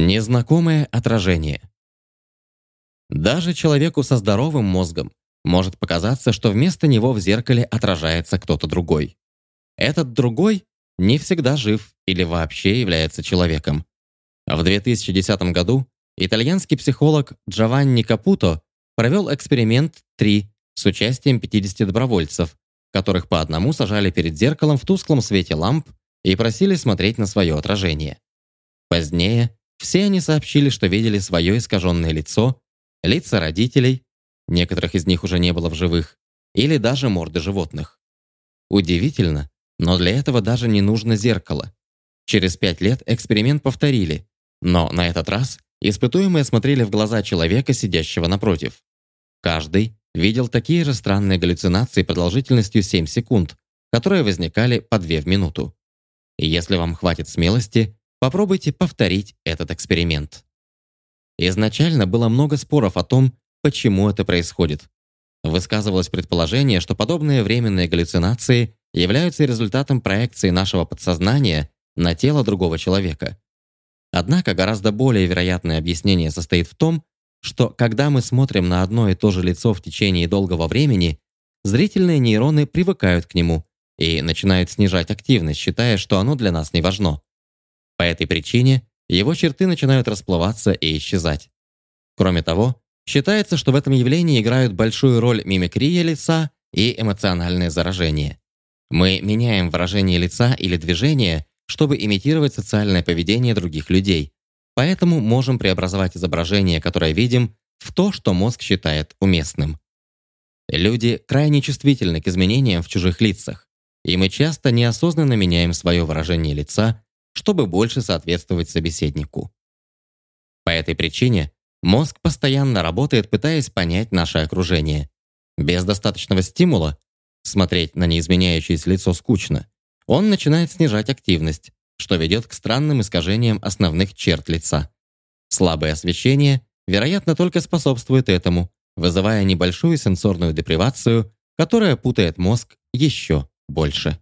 Незнакомое отражение. Даже человеку со здоровым мозгом может показаться, что вместо него в зеркале отражается кто-то другой. Этот другой не всегда жив или вообще является человеком. В 2010 году итальянский психолог Джованни Капуто провел эксперимент 3 с участием 50 добровольцев, которых по одному сажали перед зеркалом в тусклом свете ламп и просили смотреть на свое отражение. Позднее все они сообщили, что видели свое искаженное лицо, лица родителей, некоторых из них уже не было в живых, или даже морды животных. Удивительно, но для этого даже не нужно зеркало. Через пять лет эксперимент повторили, но на этот раз испытуемые смотрели в глаза человека, сидящего напротив. Каждый видел такие же странные галлюцинации продолжительностью 7 секунд, которые возникали по 2 в минуту. Если вам хватит смелости, Попробуйте повторить этот эксперимент. Изначально было много споров о том, почему это происходит. Высказывалось предположение, что подобные временные галлюцинации являются результатом проекции нашего подсознания на тело другого человека. Однако гораздо более вероятное объяснение состоит в том, что когда мы смотрим на одно и то же лицо в течение долгого времени, зрительные нейроны привыкают к нему и начинают снижать активность, считая, что оно для нас не важно. По этой причине его черты начинают расплываться и исчезать. Кроме того, считается, что в этом явлении играют большую роль мимикрия лица и эмоциональное заражение. Мы меняем выражение лица или движение, чтобы имитировать социальное поведение других людей, поэтому можем преобразовать изображение, которое видим, в то, что мозг считает уместным. Люди крайне чувствительны к изменениям в чужих лицах, и мы часто неосознанно меняем свое выражение лица чтобы больше соответствовать собеседнику. По этой причине мозг постоянно работает, пытаясь понять наше окружение. Без достаточного стимула смотреть на неизменяющееся лицо скучно. Он начинает снижать активность, что ведет к странным искажениям основных черт лица. Слабое освещение, вероятно, только способствует этому, вызывая небольшую сенсорную депривацию, которая путает мозг еще больше.